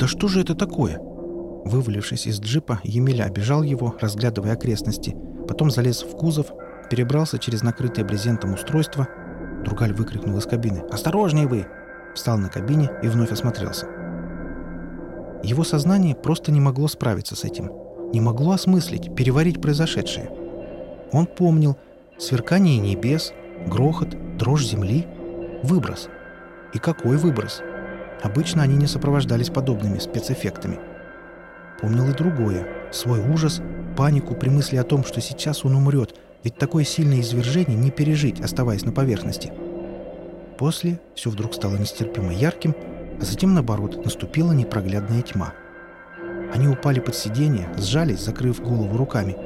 Да что же это такое?» Вывалившись из джипа, Емеля обежал его, разглядывая окрестности, потом залез в кузов, перебрался через накрытое брезентом устройство. Другаль выкрикнул из кабины «Осторожнее вы!» Встал на кабине и вновь осмотрелся. Его сознание просто не могло справиться с этим. Не могло осмыслить, переварить произошедшее. Он помнил сверкание небес, грохот, дрожь земли, выброс. И какой выброс? Обычно они не сопровождались подобными спецэффектами. Помнил и другое. Свой ужас, панику при мысли о том, что сейчас он умрет, ведь такое сильное извержение не пережить, оставаясь на поверхности. После все вдруг стало нестерпимо ярким, а затем, наоборот, наступила непроглядная тьма. Они упали под сиденье, сжались, закрыв голову руками.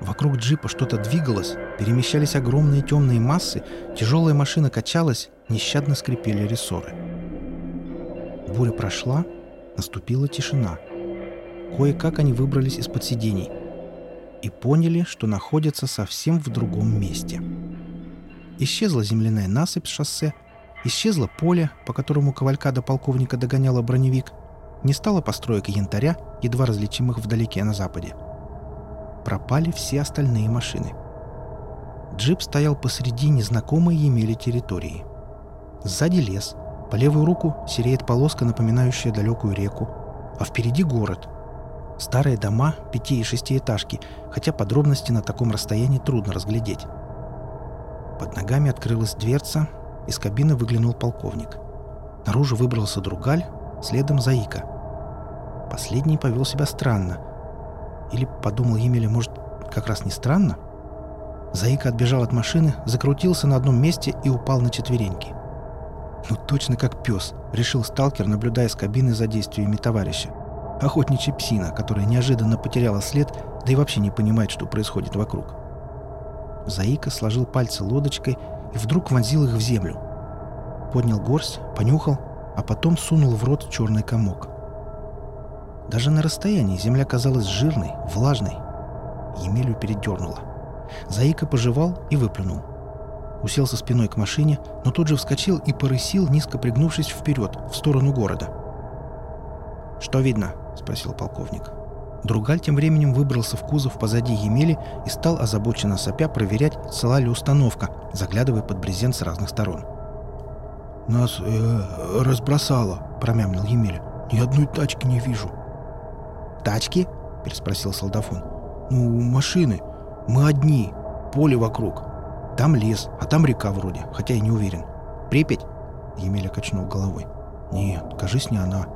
Вокруг джипа что-то двигалось, перемещались огромные темные массы, тяжелая машина качалась, нещадно скрипели рессоры. Буря прошла, наступила тишина. Кое-как они выбрались из-под сидений и поняли, что находятся совсем в другом месте. Исчезла земляная насыпь с шоссе, исчезло поле, по которому кавалькада полковника догоняла броневик, не стало построек янтаря, едва различимых вдалеке на западе. Пропали все остальные машины. Джип стоял посреди незнакомой Емели территории. Сзади лес, по левую руку сереет полоска, напоминающая далекую реку, а впереди город. Старые дома, пяти- и шестиэтажки, хотя подробности на таком расстоянии трудно разглядеть. Под ногами открылась дверца, из кабины выглянул полковник. Наружу выбрался Другаль, следом Заика. Последний повел себя странно. Или, подумал Емеля, может, как раз не странно? Заика отбежал от машины, закрутился на одном месте и упал на четвереньки. Ну точно как пес, решил сталкер, наблюдая с кабины за действиями товарища. Охотничья псина, которая неожиданно потеряла след, да и вообще не понимает, что происходит вокруг. Заика сложил пальцы лодочкой и вдруг вонзил их в землю. Поднял горсть, понюхал, а потом сунул в рот черный комок. Даже на расстоянии земля казалась жирной, влажной. Емелю передернуло. Заика пожевал и выплюнул. Уселся спиной к машине, но тут же вскочил и порысил, низко пригнувшись вперед, в сторону города. «Что видно?» — спросил полковник. Другаль тем временем выбрался в кузов позади Емели и стал озабоченно сопя проверять, цела ли установка, заглядывая под брезент с разных сторон. «Нас э, разбросало», — промямлил Емеля. «Ни одной тачки не вижу». «Тачки?» — переспросил солдафон. «Ну, машины. Мы одни. Поле вокруг. Там лес, а там река вроде, хотя я не уверен. Припять?» Емеля качнул головой. «Нет, кажись, не она.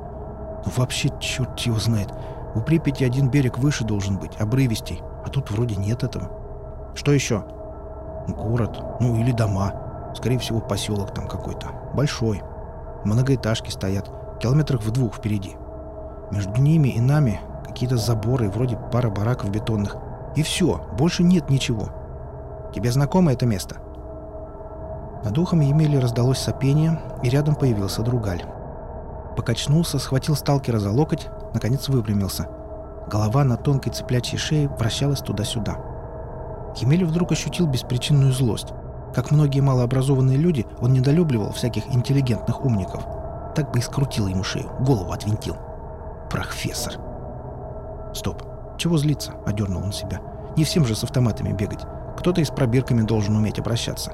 Ну, вообще, черт его знает. У Припяти один берег выше должен быть, обрывистей, а тут вроде нет этого. Что еще? Город, ну или дома. Скорее всего, поселок там какой-то. Большой. Многоэтажки стоят, километрах в двух впереди. Между ними и нами какие-то заборы, вроде пара бараков бетонных. И все, больше нет ничего. Тебе знакомо это место? Над ухом Емели раздалось сопение, и рядом появился Другаль. Покачнулся, схватил сталкера за локоть, наконец выпрямился. Голова на тонкой цыплячьей шее вращалась туда-сюда. Емель вдруг ощутил беспричинную злость. Как многие малообразованные люди, он недолюбливал всяких интеллигентных умников. Так бы и скрутил ему шею, голову отвинтил. Профессор. Стоп. Чего злиться? Одернул он себя. Не всем же с автоматами бегать. Кто-то и с пробирками должен уметь обращаться.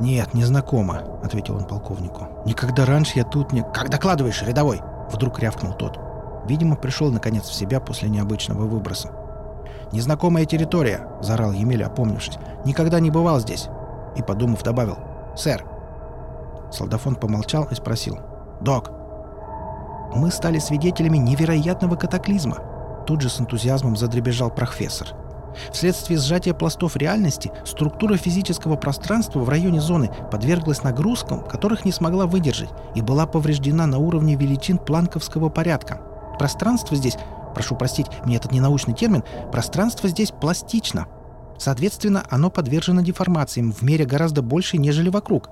«Нет, не знакомо», — ответил он полковнику. «Никогда раньше я тут не...» «Как докладываешь, рядовой?» Вдруг рявкнул тот. Видимо, пришел наконец в себя после необычного выброса. «Незнакомая территория!» — заорал Емеля, опомнившись. «Никогда не бывал здесь!» И, подумав, добавил. «Сэр!» Солдафон помолчал и спросил. «Док!» «Мы стали свидетелями невероятного катаклизма!» Тут же с энтузиазмом задребежал профессор. Вследствие сжатия пластов реальности структура физического пространства в районе зоны подверглась нагрузкам, которых не смогла выдержать, и была повреждена на уровне величин планковского порядка. Пространство здесь, прошу простить, мне этот ненаучный термин, пространство здесь пластично. Соответственно, оно подвержено деформациям в мере гораздо больше, нежели вокруг.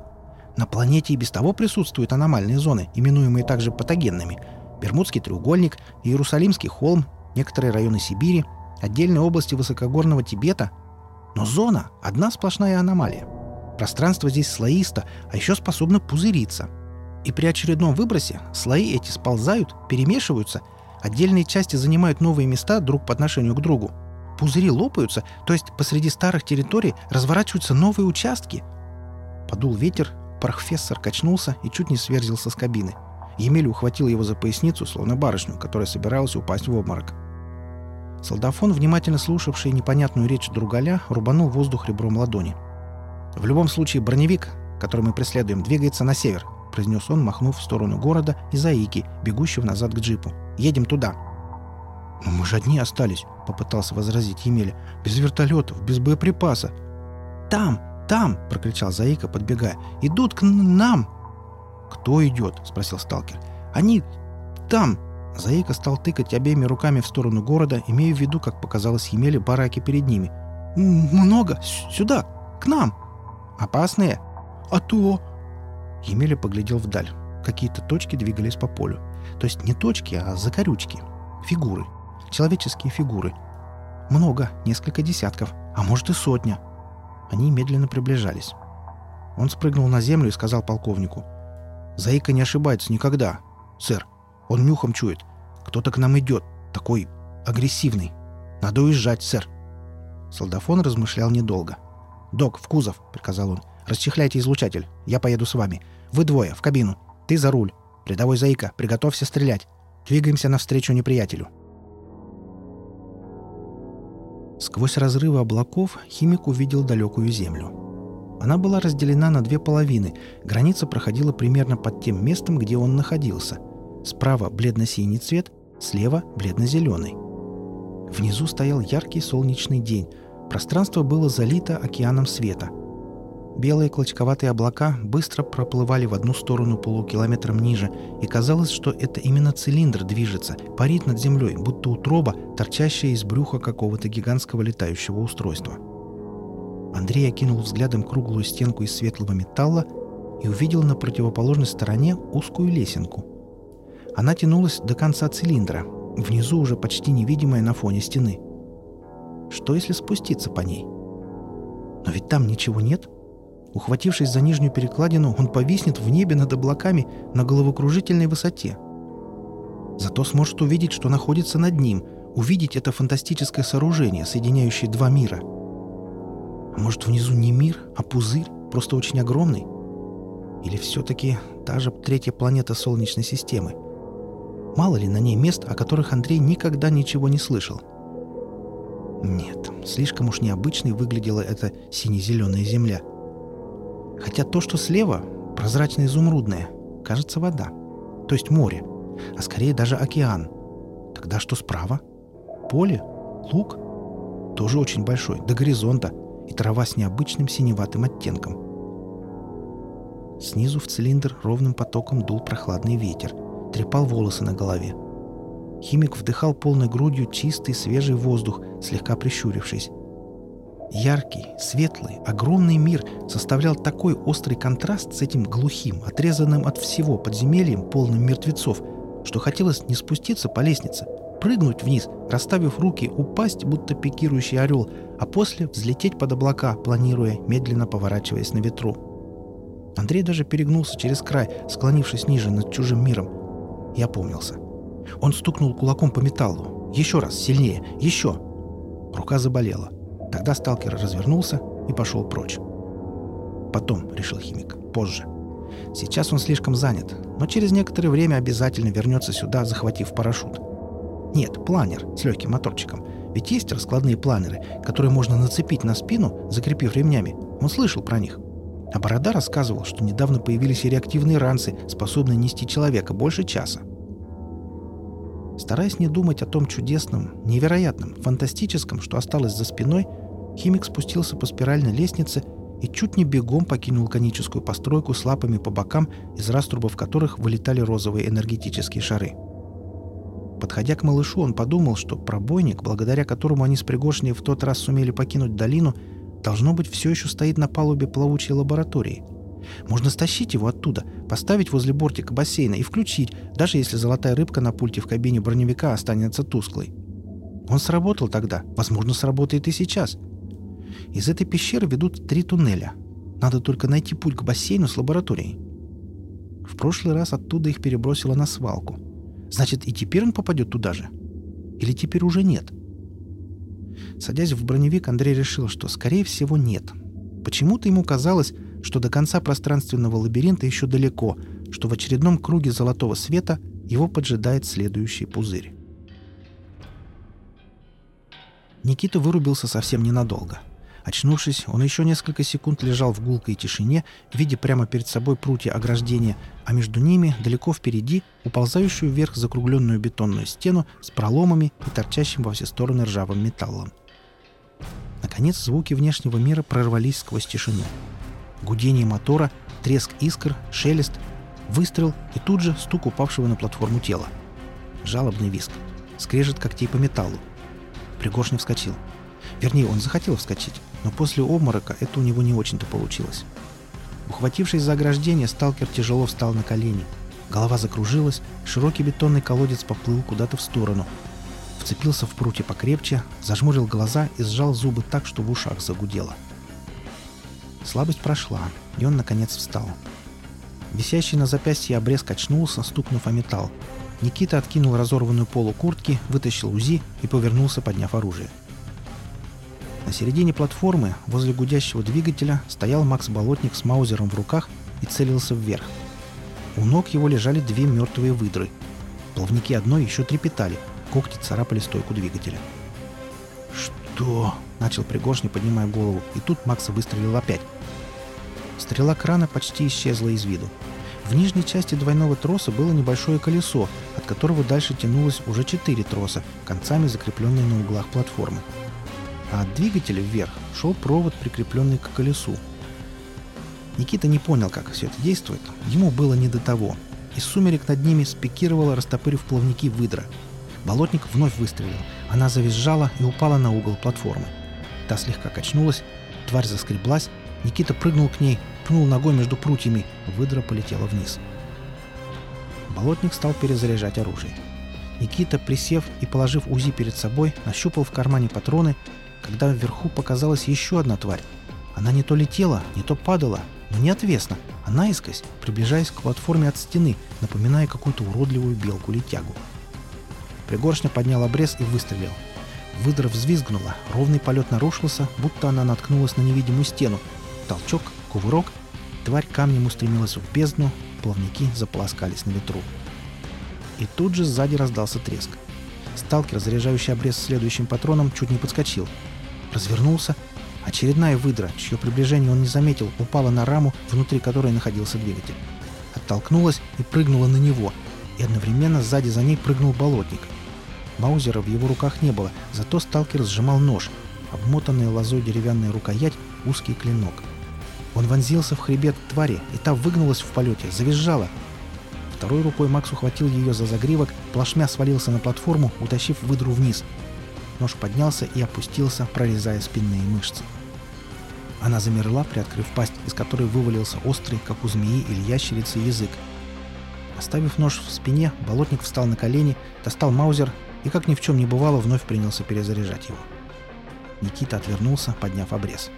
На планете и без того присутствуют аномальные зоны, именуемые также патогенными. Бермудский треугольник, Иерусалимский холм, некоторые районы Сибири – отдельные области высокогорного Тибета. Но зона — одна сплошная аномалия. Пространство здесь слоисто, а еще способно пузыриться. И при очередном выбросе слои эти сползают, перемешиваются, отдельные части занимают новые места друг по отношению к другу. Пузыри лопаются, то есть посреди старых территорий разворачиваются новые участки. Подул ветер, профессор качнулся и чуть не сверзился с кабины. Емель ухватил его за поясницу, словно барышню, которая собиралась упасть в обморок. Солдафон, внимательно слушавший непонятную речь другаля, рубанул воздух ребром ладони. «В любом случае, броневик, который мы преследуем, двигается на север», — произнес он, махнув в сторону города и заики, бегущего назад к джипу. «Едем туда». «Но мы же одни остались», — попытался возразить Емеля. «Без вертолетов, без боеприпаса». «Там, там!» — прокричал Заика, подбегая. «Идут к нам!» «Кто идет?» — спросил сталкер. «Они там!» Заика стал тыкать обеими руками в сторону города, имея в виду, как показалось Емеле, бараки перед ними. «Много! Сюда! К нам!» «Опасные?» «А то!» Емеля поглядел вдаль. Какие-то точки двигались по полю. То есть не точки, а закорючки. Фигуры. Человеческие фигуры. Много, несколько десятков, а может и сотня. Они медленно приближались. Он спрыгнул на землю и сказал полковнику. «Заика не ошибается никогда. Сэр, он нюхом чует. Кто-то к нам идет. Такой агрессивный. Надо уезжать, сэр». Солдафон размышлял недолго. «Док, в кузов!» — приказал он. «Расчехляйте излучатель. Я поеду с вами. Вы двое, в кабину. Ты за руль. Рядовой Заика, приготовься стрелять. Двигаемся навстречу неприятелю». Сквозь разрывы облаков химик увидел далекую землю. Она была разделена на две половины. Граница проходила примерно под тем местом, где он находился. Справа бледно-синий цвет, слева бледно-зеленый. Внизу стоял яркий солнечный день. Пространство было залито океаном света – Белые клочковатые облака быстро проплывали в одну сторону полукилометром ниже, и казалось, что это именно цилиндр движется, парит над землей, будто утроба, торчащая из брюха какого-то гигантского летающего устройства. Андрей окинул взглядом круглую стенку из светлого металла и увидел на противоположной стороне узкую лесенку. Она тянулась до конца цилиндра, внизу уже почти невидимая на фоне стены. Что если спуститься по ней? Но ведь там ничего нет — Ухватившись за нижнюю перекладину, он повиснет в небе над облаками на головокружительной высоте. Зато сможет увидеть, что находится над ним, увидеть это фантастическое сооружение, соединяющее два мира. А может, внизу не мир, а пузырь, просто очень огромный? Или все-таки та же третья планета Солнечной системы? Мало ли на ней мест, о которых Андрей никогда ничего не слышал. Нет, слишком уж необычной выглядела эта сине-зеленая Земля — Хотя то, что слева, прозрачно-изумрудное, кажется вода. То есть море. А скорее даже океан. Тогда что справа? Поле? Луг? Тоже очень большой, до горизонта. И трава с необычным синеватым оттенком. Снизу в цилиндр ровным потоком дул прохладный ветер. Трепал волосы на голове. Химик вдыхал полной грудью чистый свежий воздух, слегка прищурившись. Яркий, светлый, огромный мир составлял такой острый контраст с этим глухим, отрезанным от всего подземельем, полным мертвецов, что хотелось не спуститься по лестнице, прыгнуть вниз, расставив руки, упасть, будто пикирующий орел, а после взлететь под облака, планируя, медленно поворачиваясь на ветру. Андрей даже перегнулся через край, склонившись ниже над чужим миром. Я помнился. Он стукнул кулаком по металлу. Еще раз, сильнее, еще. Рука заболела. Тогда сталкер развернулся и пошел прочь. «Потом», — решил химик, — «позже. Сейчас он слишком занят, но через некоторое время обязательно вернется сюда, захватив парашют. Нет, планер с легким моторчиком. Ведь есть раскладные планеры, которые можно нацепить на спину, закрепив ремнями. Он слышал про них. А Борода рассказывал, что недавно появились реактивные ранцы, способные нести человека больше часа. Стараясь не думать о том чудесном, невероятном, фантастическом, что осталось за спиной, химик спустился по спиральной лестнице и чуть не бегом покинул коническую постройку с лапами по бокам, из раструбов которых вылетали розовые энергетические шары. Подходя к малышу, он подумал, что пробойник, благодаря которому они с Пригоршней в тот раз сумели покинуть долину, должно быть, все еще стоит на палубе плавучей лаборатории – можно стащить его оттуда, поставить возле бортика бассейна и включить, даже если золотая рыбка на пульте в кабине броневика останется тусклой. Он сработал тогда, возможно, сработает и сейчас. Из этой пещеры ведут три туннеля. Надо только найти путь к бассейну с лабораторией. В прошлый раз оттуда их перебросило на свалку. Значит, и теперь он попадет туда же? Или теперь уже нет? Садясь в броневик, Андрей решил, что, скорее всего, нет. Почему-то ему казалось, что до конца пространственного лабиринта еще далеко, что в очередном круге золотого света его поджидает следующий пузырь. Никита вырубился совсем ненадолго. Очнувшись, он еще несколько секунд лежал в гулкой тишине, видя прямо перед собой прутья ограждения, а между ними, далеко впереди, уползающую вверх закругленную бетонную стену с проломами и торчащим во все стороны ржавым металлом. Наконец звуки внешнего мира прорвались сквозь тишину. Гудение мотора, треск искр, шелест, выстрел и тут же стук упавшего на платформу тела. Жалобный виск. Скрежет когтей по металлу. Пригоршня вскочил. Вернее, он захотел вскочить, но после обморока это у него не очень-то получилось. Ухватившись за ограждение, сталкер тяжело встал на колени. Голова закружилась, широкий бетонный колодец поплыл куда-то в сторону. Вцепился в прутья покрепче, зажмурил глаза и сжал зубы так, что в ушах загудело. Слабость прошла, и он, наконец, встал. Висящий на запястье обрез качнулся, стукнув о металл. Никита откинул разорванную полу куртки, вытащил УЗИ и повернулся, подняв оружие. На середине платформы, возле гудящего двигателя, стоял Макс Болотник с маузером в руках и целился вверх. У ног его лежали две мертвые выдры. Плавники одной еще трепетали, когти царапали стойку двигателя. «Что?» — начал Пригоршни, поднимая голову, и тут Макс выстрелил опять. Стрела крана почти исчезла из виду. В нижней части двойного троса было небольшое колесо, от которого дальше тянулось уже четыре троса, концами закрепленные на углах платформы. А от двигателя вверх шел провод, прикрепленный к колесу. Никита не понял, как все это действует. Ему было не до того. Из сумерек над ними спикировала, растопырив плавники выдра. Болотник вновь выстрелил. Она завизжала и упала на угол платформы. Та слегка качнулась, тварь заскреблась, Никита прыгнул к ней, пнул ногой между прутьями, выдра полетела вниз. Болотник стал перезаряжать оружие. Никита, присев и положив УЗИ перед собой, нащупал в кармане патроны, когда вверху показалась еще одна тварь. Она не то летела, не то падала, но не отвесно, а наискось, приближаясь к платформе от стены, напоминая какую-то уродливую белку-летягу. Пригоршня поднял обрез и выстрелил. Выдра взвизгнула, ровный полет нарушился, будто она наткнулась на невидимую стену, Толчок, кувырок. Тварь камнем устремилась в бездну, плавники заполоскались на ветру. И тут же сзади раздался треск. Сталкер, заряжающий обрез следующим патроном, чуть не подскочил. Развернулся. Очередная выдра, чье приближение он не заметил, упала на раму, внутри которой находился двигатель. Оттолкнулась и прыгнула на него, и одновременно сзади за ней прыгнул болотник. Маузера в его руках не было, зато сталкер сжимал нож, обмотанная лозой деревянная рукоять, узкий клинок — он вонзился в хребет твари, и та выгнулась в полете, завизжала. Второй рукой Макс ухватил ее за загривок, плашмя свалился на платформу, утащив выдру вниз. Нож поднялся и опустился, прорезая спинные мышцы. Она замерла, приоткрыв пасть, из которой вывалился острый, как у змеи или ящерицы, язык. Оставив нож в спине, болотник встал на колени, достал маузер и, как ни в чем не бывало, вновь принялся перезаряжать его. Никита отвернулся, подняв обрез.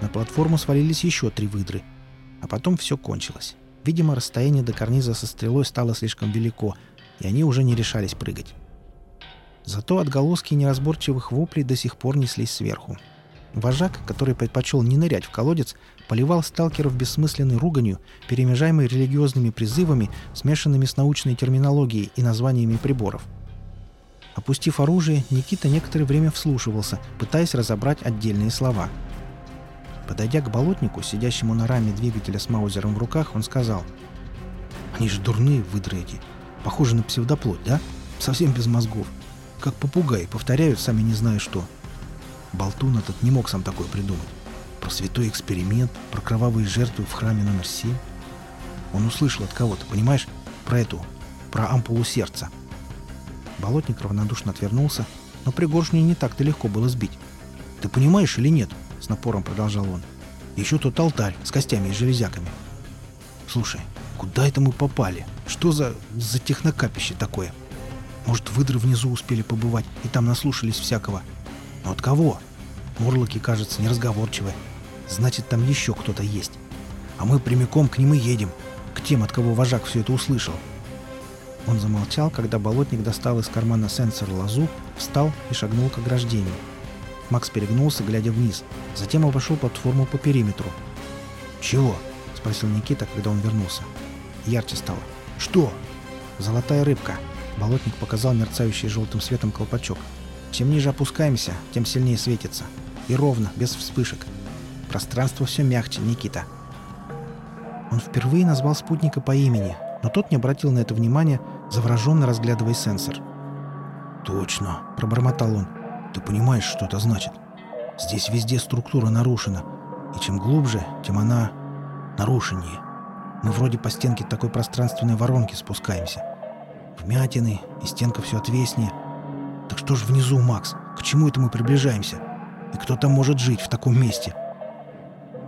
На платформу свалились еще три выдры. А потом все кончилось. Видимо, расстояние до карниза со стрелой стало слишком велико, и они уже не решались прыгать. Зато отголоски неразборчивых воплей до сих пор неслись сверху. Вожак, который предпочел не нырять в колодец, поливал сталкеров бессмысленной руганью, перемежаемой религиозными призывами, смешанными с научной терминологией и названиями приборов. Опустив оружие, Никита некоторое время вслушивался, пытаясь разобрать отдельные слова – Подойдя к болотнику, сидящему на раме двигателя с маузером в руках, он сказал. «Они же дурные, выдры эти. Похожи на псевдоплоть, да? Совсем без мозгов. Как попугаи, повторяют, сами не зная что. Болтун этот не мог сам такой придумать. Про святой эксперимент, про кровавые жертвы в храме номер 7. Он услышал от кого-то, понимаешь? Про эту, про ампулу сердца. Болотник равнодушно отвернулся, но Пригоршню не так-то легко было сбить. Ты понимаешь или нет? С напором продолжал он. Еще тот алтарь с костями и железяками. Слушай, куда это мы попали? Что за, за технокапище такое? Может, выдры внизу успели побывать и там наслушались всякого? Но от кого? Морлоки, кажется, неразговорчивые. Значит, там еще кто-то есть. А мы прямиком к ним и едем. к тем, от кого вожак все это услышал. Он замолчал, когда болотник достал из кармана сенсор лазу, встал и шагнул к ограждению. Макс перегнулся, глядя вниз. Затем обошел платформу по периметру. «Чего?» — спросил Никита, когда он вернулся. Ярче стало. «Что?» «Золотая рыбка». Болотник показал мерцающий желтым светом колпачок. «Чем ниже опускаемся, тем сильнее светится. И ровно, без вспышек. Пространство все мягче, Никита». Он впервые назвал спутника по имени, но тот не обратил на это внимания, завороженно разглядывая сенсор. «Точно», — пробормотал он. «Ты понимаешь, что это значит? Здесь везде структура нарушена, и чем глубже, тем она нарушеннее. Мы вроде по стенке такой пространственной воронки спускаемся. Вмятины, и стенка все отвеснее. Так что ж внизу, Макс? К чему это мы приближаемся? И кто там может жить в таком месте?»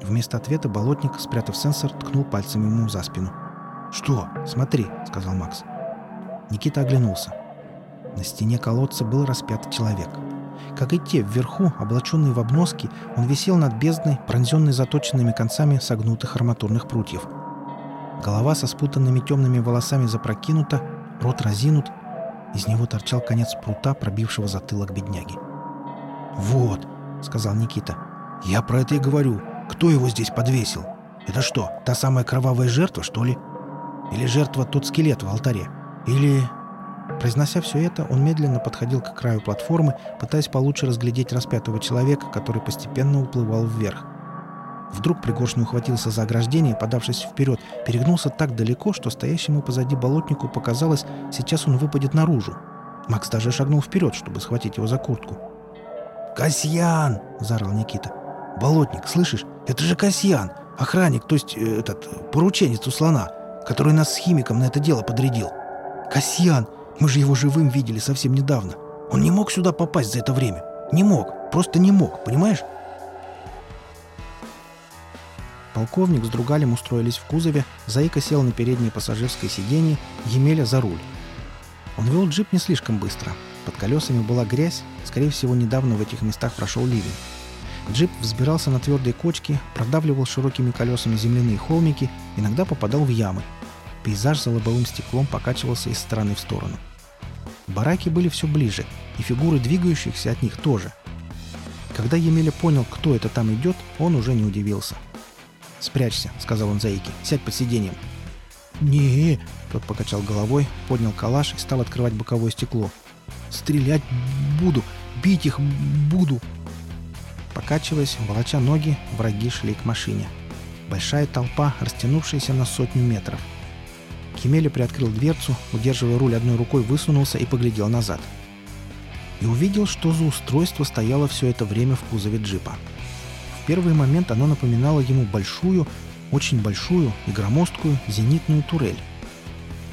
Вместо ответа болотник, спрятав сенсор, ткнул пальцем ему за спину. «Что?» «Смотри», — сказал Макс. Никита оглянулся. На стене колодца был распят человек. Как и те вверху, облаченный в обноски, он висел над бездной, пронзенной заточенными концами согнутых арматурных прутьев. Голова со спутанными темными волосами запрокинута, рот разинут, из него торчал конец прута, пробившего затылок бедняги. «Вот», — сказал Никита, — «я про это и говорю. Кто его здесь подвесил? Это что, та самая кровавая жертва, что ли? Или жертва тот скелет в алтаре? Или...» Произнося все это, он медленно подходил к краю платформы, пытаясь получше разглядеть распятого человека, который постепенно уплывал вверх. Вдруг пригоршню ухватился за ограждение, подавшись вперед, перегнулся так далеко, что стоящему позади болотнику показалось, сейчас он выпадет наружу. Макс даже шагнул вперед, чтобы схватить его за куртку. «Касьян!» — заорал Никита. «Болотник, слышишь? Это же Касьян! Охранник, то есть э, этот, порученец у слона, который нас с химиком на это дело подрядил. Касьян! Мы же его живым видели совсем недавно. Он не мог сюда попасть за это время. Не мог. Просто не мог, понимаешь?» Полковник с Другалем устроились в кузове, Заика сел на переднее пассажирское сиденье, Емеля за руль. Он вел джип не слишком быстро. Под колесами была грязь, скорее всего, недавно в этих местах прошел ливень. Джип взбирался на твердые кочки, продавливал широкими колесами земляные холмики, иногда попадал в ямы. Пейзаж за лобовым стеклом покачивался из стороны в сторону. Бараки были все ближе, и фигуры двигающихся от них тоже. Когда Емеля понял, кто это там идет, он уже не удивился. «Спрячься», — сказал он Заике. «Сядь под сиденьем». не Тот покачал головой, поднял калаш и стал открывать боковое стекло. «Стрелять буду! Бить их буду!» Покачиваясь, волоча ноги, враги шли к машине. Большая толпа, растянувшаяся на сотню метров. Кемеля приоткрыл дверцу, удерживая руль одной рукой, высунулся и поглядел назад. И увидел, что за устройство стояло все это время в кузове джипа первый момент оно напоминало ему большую, очень большую и громоздкую зенитную турель.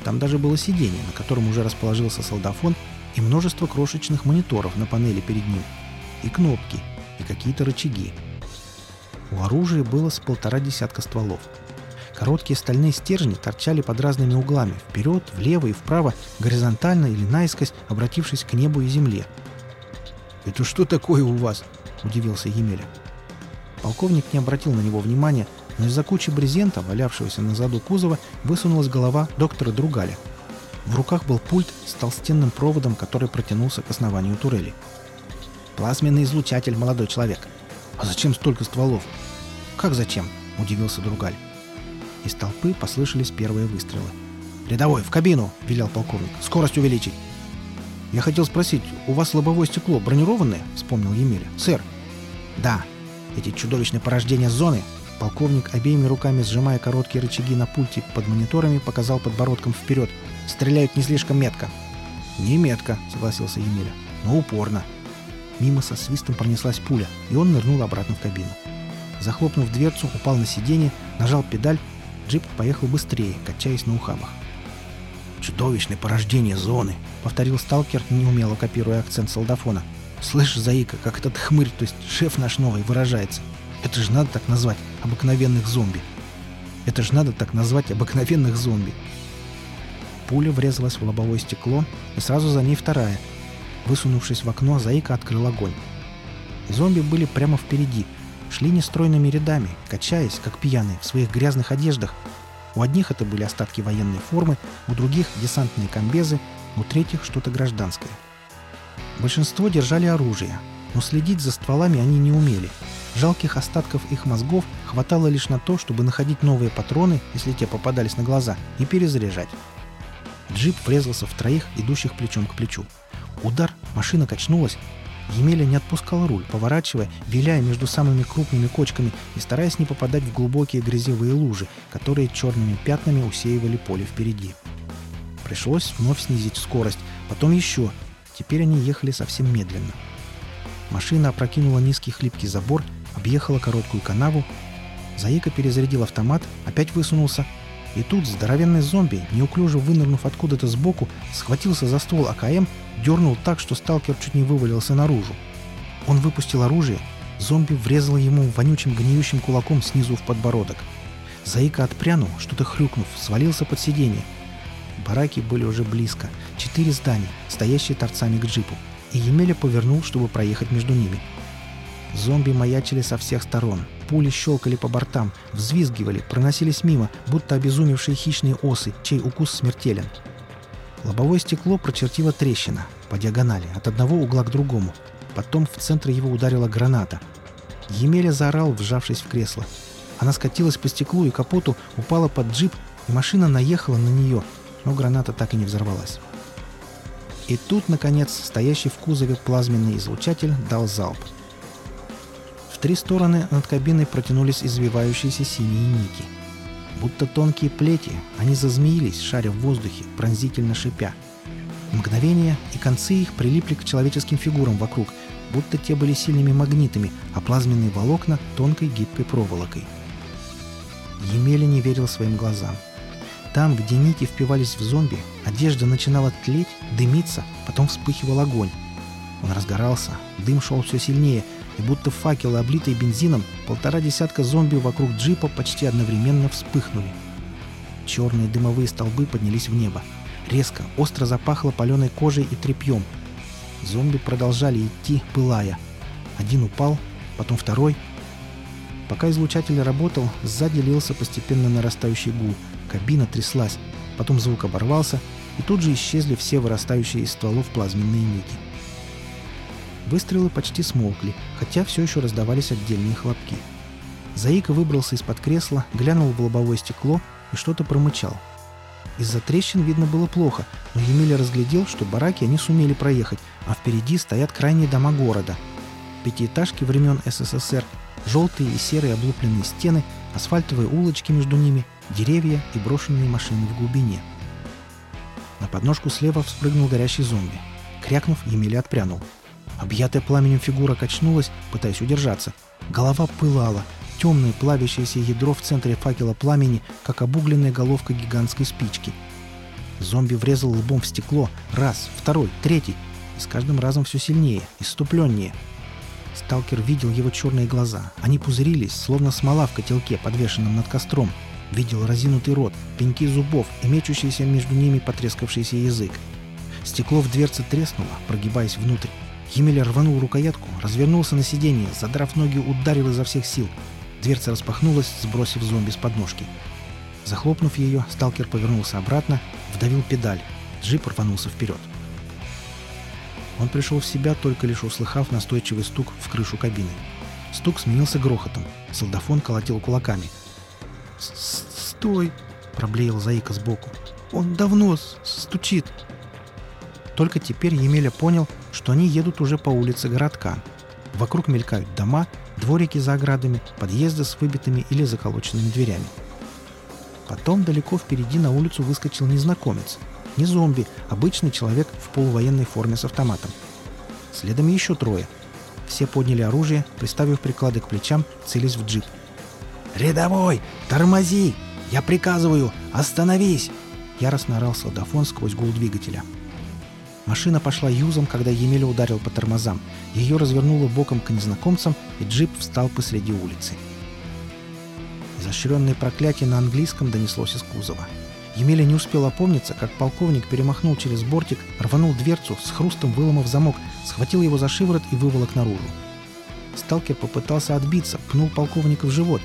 Там даже было сиденье, на котором уже расположился солдафон и множество крошечных мониторов на панели перед ним, и кнопки, и какие-то рычаги. У оружия было с полтора десятка стволов. Короткие стальные стержни торчали под разными углами, вперед, влево и вправо, горизонтально или наискось, обратившись к небу и земле. «Это что такое у вас?» – удивился Емеля. Полковник не обратил на него внимания, но из-за кучи брезента, валявшегося на заду кузова, высунулась голова доктора Другаля. В руках был пульт с толстенным проводом, который протянулся к основанию турели. «Плазменный излучатель, молодой человек». «А зачем столько стволов?» «Как зачем?» – удивился Другаль. Из толпы послышались первые выстрелы. «Рядовой, в кабину!» – велел полковник. «Скорость увеличить!» «Я хотел спросить, у вас лобовое стекло бронированное?» – вспомнил Емеля. «Сэр». «Да, эти чудовищные порождения зоны, полковник, обеими руками сжимая короткие рычаги на пульте под мониторами, показал подбородком вперед. Стреляют не слишком метко. «Не метко», — согласился Емеля, — «но упорно». Мимо со свистом пронеслась пуля, и он нырнул обратно в кабину. Захлопнув дверцу, упал на сиденье, нажал педаль, джип поехал быстрее, качаясь на ухабах. «Чудовищное порождение зоны», — повторил сталкер, неумело копируя акцент солдафона. Слышь, Заика, как этот хмырь, то есть шеф наш новый, выражается. Это же надо так назвать обыкновенных зомби. Это же надо так назвать обыкновенных зомби. Пуля врезалась в лобовое стекло, и сразу за ней вторая. Высунувшись в окно, Заика открыл огонь. Зомби были прямо впереди, шли нестройными рядами, качаясь, как пьяные, в своих грязных одеждах. У одних это были остатки военной формы, у других – десантные комбезы, у третьих – что-то гражданское. Большинство держали оружие, но следить за стволами они не умели. Жалких остатков их мозгов хватало лишь на то, чтобы находить новые патроны, если те попадались на глаза, и перезаряжать. Джип врезался в троих, идущих плечом к плечу. Удар, машина качнулась, Емеля не отпускал руль, поворачивая, виляя между самыми крупными кочками и стараясь не попадать в глубокие грязевые лужи, которые черными пятнами усеивали поле впереди. Пришлось вновь снизить скорость, потом еще. Теперь они ехали совсем медленно. Машина опрокинула низкий хлипкий забор, объехала короткую канаву. Заика перезарядил автомат, опять высунулся. И тут здоровенный зомби, неуклюже вынырнув откуда-то сбоку, схватился за ствол АКМ дернул так, что сталкер чуть не вывалился наружу. Он выпустил оружие, зомби врезал ему вонючим гниющим кулаком снизу в подбородок. Заика отпрянул, что-то хрюкнув, свалился под сиденье. Бараки были уже близко. Четыре здания, стоящие торцами к джипу. И Емеля повернул, чтобы проехать между ними. Зомби маячили со всех сторон. Пули щелкали по бортам, взвизгивали, проносились мимо, будто обезумевшие хищные осы, чей укус смертелен. Лобовое стекло прочертила трещина по диагонали от одного угла к другому. Потом в центр его ударила граната. Емеля заорал, вжавшись в кресло. Она скатилась по стеклу и капоту, упала под джип, и машина наехала на нее, но граната так и не взорвалась. И тут, наконец, стоящий в кузове плазменный излучатель дал залп. В три стороны над кабиной протянулись извивающиеся синие нити – Будто тонкие плети, они зазмеились, шаря в воздухе, пронзительно шипя. Мгновение, и концы их прилипли к человеческим фигурам вокруг, будто те были сильными магнитами, а плазменные волокна — тонкой гибкой проволокой. Емеля не верил своим глазам. Там, где нити впивались в зомби, одежда начинала тлеть, дымиться, потом вспыхивал огонь. Он разгорался, дым шел все сильнее, и будто факелы, облитые бензином, полтора десятка зомби вокруг джипа почти одновременно вспыхнули. Черные дымовые столбы поднялись в небо. Резко, остро запахло паленой кожей и тряпьем. Зомби продолжали идти, пылая. Один упал, потом второй. Пока излучатель работал, сзади лился постепенно нарастающий гул. Кабина тряслась. Потом звук оборвался, и тут же исчезли все вырастающие из стволов плазменные нити. Выстрелы почти смолкли, хотя все еще раздавались отдельные хлопки. Заика выбрался из-под кресла, глянул в лобовое стекло и что-то промычал. Из-за трещин видно было плохо, но Емеля разглядел, что бараки они сумели проехать, а впереди стоят крайние дома города. Пятиэтажки времен СССР, желтые и серые облупленные стены, асфальтовые улочки между ними, деревья и брошенные машины в глубине. На подножку слева вспрыгнул горящий зомби. Крякнув, Емеля отпрянул – Объятая пламенем фигура качнулась, пытаясь удержаться. Голова пылала. Темное плавящееся ядро в центре факела пламени, как обугленная головка гигантской спички. Зомби врезал лбом в стекло. Раз, второй, третий. И с каждым разом все сильнее, иступленнее. Сталкер видел его черные глаза. Они пузырились, словно смола в котелке, подвешенном над костром. Видел разинутый рот, пеньки зубов и мечущийся между ними потрескавшийся язык. Стекло в дверце треснуло, прогибаясь внутрь. Емеля рванул рукоятку, развернулся на сиденье, задрав ноги, ударил изо всех сил. Дверца распахнулась, сбросив зомби с подножки. Захлопнув ее, сталкер повернулся обратно, вдавил педаль. Джип рванулся вперед. Он пришел в себя, только лишь услыхав настойчивый стук в крышу кабины. Стук сменился грохотом. Солдафон колотил кулаками. «Стой!» — проблеял Заика сбоку. «Он давно стучит!» Только теперь Емеля понял, что они едут уже по улице городка. Вокруг мелькают дома, дворики за оградами, подъезды с выбитыми или заколоченными дверями. Потом далеко впереди на улицу выскочил незнакомец. Не зомби, обычный человек в полувоенной форме с автоматом. Следом еще трое. Все подняли оружие, приставив приклады к плечам, целясь в джип. «Рядовой! Тормози! Я приказываю! Остановись!» Яростно орал солдафон сквозь гул двигателя. Машина пошла юзом, когда Емеля ударил по тормозам. Ее развернуло боком к незнакомцам, и джип встал посреди улицы. Изощренное проклятие на английском донеслось из кузова. Емеля не успел опомниться, как полковник перемахнул через бортик, рванул дверцу, с хрустом выломав замок, схватил его за шиворот и выволок наружу. Сталкер попытался отбиться, пнул полковника в живот,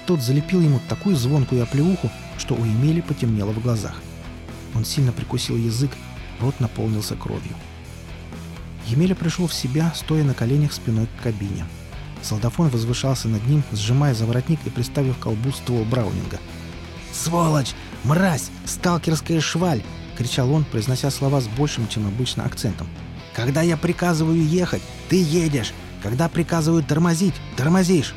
а тот залепил ему такую звонкую оплеуху, что у Емели потемнело в глазах. Он сильно прикусил язык, рот наполнился кровью. Емеля пришел в себя, стоя на коленях спиной к кабине. Солдафон возвышался над ним, сжимая за воротник и приставив колбу ствол Браунинга. «Сволочь! Мразь! Сталкерская шваль!» — кричал он, произнося слова с большим, чем обычно, акцентом. «Когда я приказываю ехать, ты едешь! Когда приказываю тормозить, тормозишь!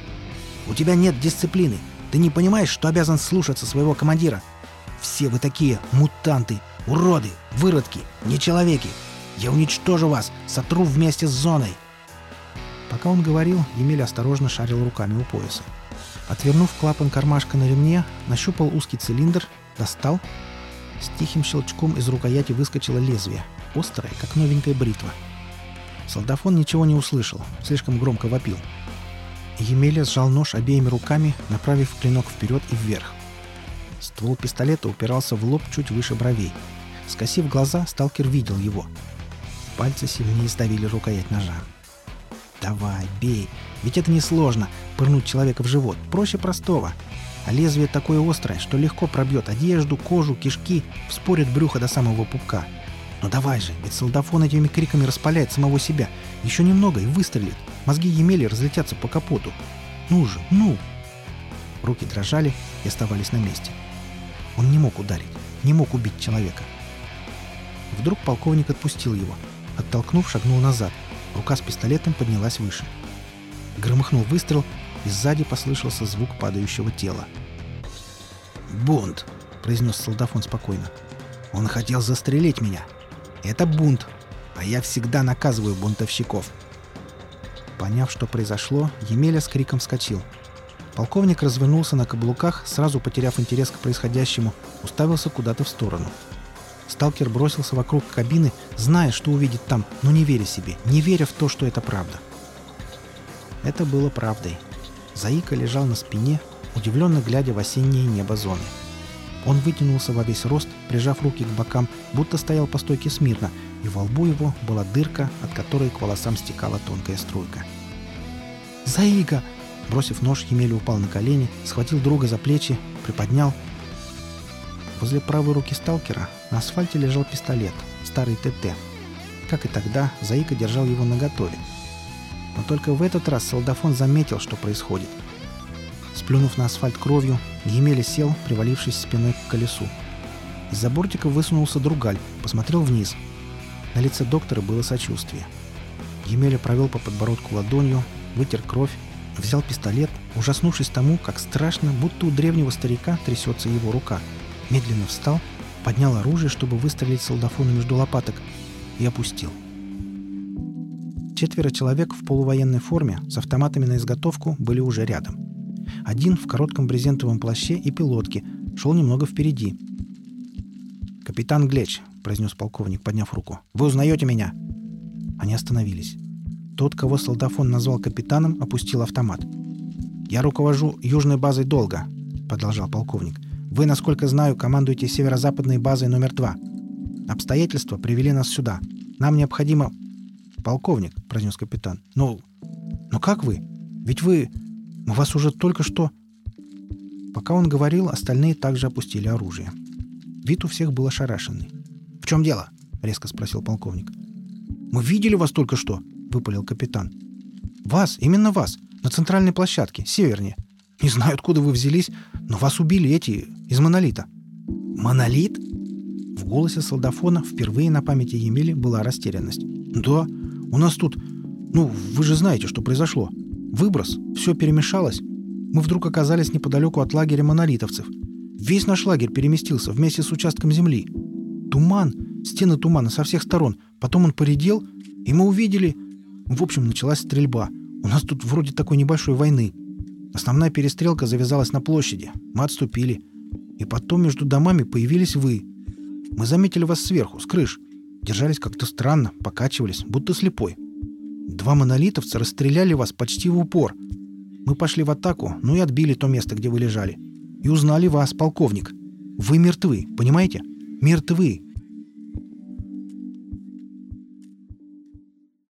У тебя нет дисциплины! Ты не понимаешь, что обязан слушаться своего командира! Все вы такие мутанты, уроды, выродки, нечеловеки! Я уничтожу вас, сотру вместе с зоной!» Пока он говорил, Емель осторожно шарил руками у пояса. Отвернув клапан кармашка на ремне, нащупал узкий цилиндр, достал. С тихим щелчком из рукояти выскочило лезвие, острое, как новенькая бритва. Солдафон ничего не услышал, слишком громко вопил. Емеля сжал нож обеими руками, направив клинок вперед и вверх. Ствол пистолета упирался в лоб чуть выше бровей. Скосив глаза, сталкер видел его. Пальцы сильнее сдавили рукоять ножа. «Давай, бей! Ведь это несложно — пырнуть человека в живот. Проще простого. А лезвие такое острое, что легко пробьет одежду, кожу, кишки, вспорит брюхо до самого пупка. Но давай же, ведь солдафон этими криками распаляет самого себя. Еще немного и выстрелит. Мозги Емели разлетятся по капоту. Ну же, ну!» Руки дрожали и оставались на месте. Он не мог ударить, не мог убить человека. Вдруг полковник отпустил его. Оттолкнув, шагнул назад — Рука с пистолетом поднялась выше. Громыхнул выстрел, и сзади послышался звук падающего тела. «Бунт!» — произнес солдафон спокойно. «Он хотел застрелить меня. Это бунт, а я всегда наказываю бунтовщиков». Поняв, что произошло, Емеля с криком вскочил. Полковник развернулся на каблуках, сразу потеряв интерес к происходящему, уставился куда-то в сторону — Сталкер бросился вокруг кабины, зная, что увидит там, но не веря себе, не веря в то, что это правда. Это было правдой. Заика лежал на спине, удивленно глядя в осеннее небо зоны. Он вытянулся во весь рост, прижав руки к бокам, будто стоял по стойке смирно, и во лбу его была дырка, от которой к волосам стекала тонкая струйка. «Заика!» Бросив нож, Емеля упал на колени, схватил друга за плечи, приподнял Возле правой руки сталкера на асфальте лежал пистолет, старый ТТ. Как и тогда, Заика держал его наготове. Но только в этот раз солдафон заметил, что происходит. Сплюнув на асфальт кровью, Емеля сел, привалившись спиной к колесу. Из-за бортика высунулся другаль, посмотрел вниз. На лице доктора было сочувствие. Емеля провел по подбородку ладонью, вытер кровь, взял пистолет, ужаснувшись тому, как страшно, будто у древнего старика трясется его рука – медленно встал, поднял оружие, чтобы выстрелить солдафону между лопаток, и опустил. Четверо человек в полувоенной форме с автоматами на изготовку были уже рядом. Один в коротком брезентовом плаще и пилотке шел немного впереди. «Капитан Глеч», — произнес полковник, подняв руку. «Вы узнаете меня?» Они остановились. Тот, кого солдафон назвал капитаном, опустил автомат. «Я руковожу южной базой долго», — продолжал полковник. Вы, насколько знаю, командуете северо-западной базой номер два. Обстоятельства привели нас сюда. Нам необходимо...» «Полковник», — произнес капитан. «Ну... Ну как вы? Ведь вы... Мы вас уже только что...» Пока он говорил, остальные также опустили оружие. Вид у всех был ошарашенный. «В чем дело?» — резко спросил полковник. «Мы видели вас только что», — выпалил капитан. «Вас, именно вас, на центральной площадке, севернее. Не знаю, откуда вы взялись, но вас убили эти из монолита». «Монолит?» В голосе солдафона впервые на памяти Емели была растерянность. «Да, у нас тут... Ну, вы же знаете, что произошло. Выброс, все перемешалось. Мы вдруг оказались неподалеку от лагеря монолитовцев. Весь наш лагерь переместился вместе с участком земли. Туман, стены тумана со всех сторон. Потом он поредел, и мы увидели... В общем, началась стрельба. У нас тут вроде такой небольшой войны. Основная перестрелка завязалась на площади. Мы отступили. И потом между домами появились вы. Мы заметили вас сверху, с крыш. Держались как-то странно, покачивались, будто слепой. Два монолитовца расстреляли вас почти в упор. Мы пошли в атаку, ну и отбили то место, где вы лежали. И узнали вас, полковник. Вы мертвы, понимаете? Мертвы.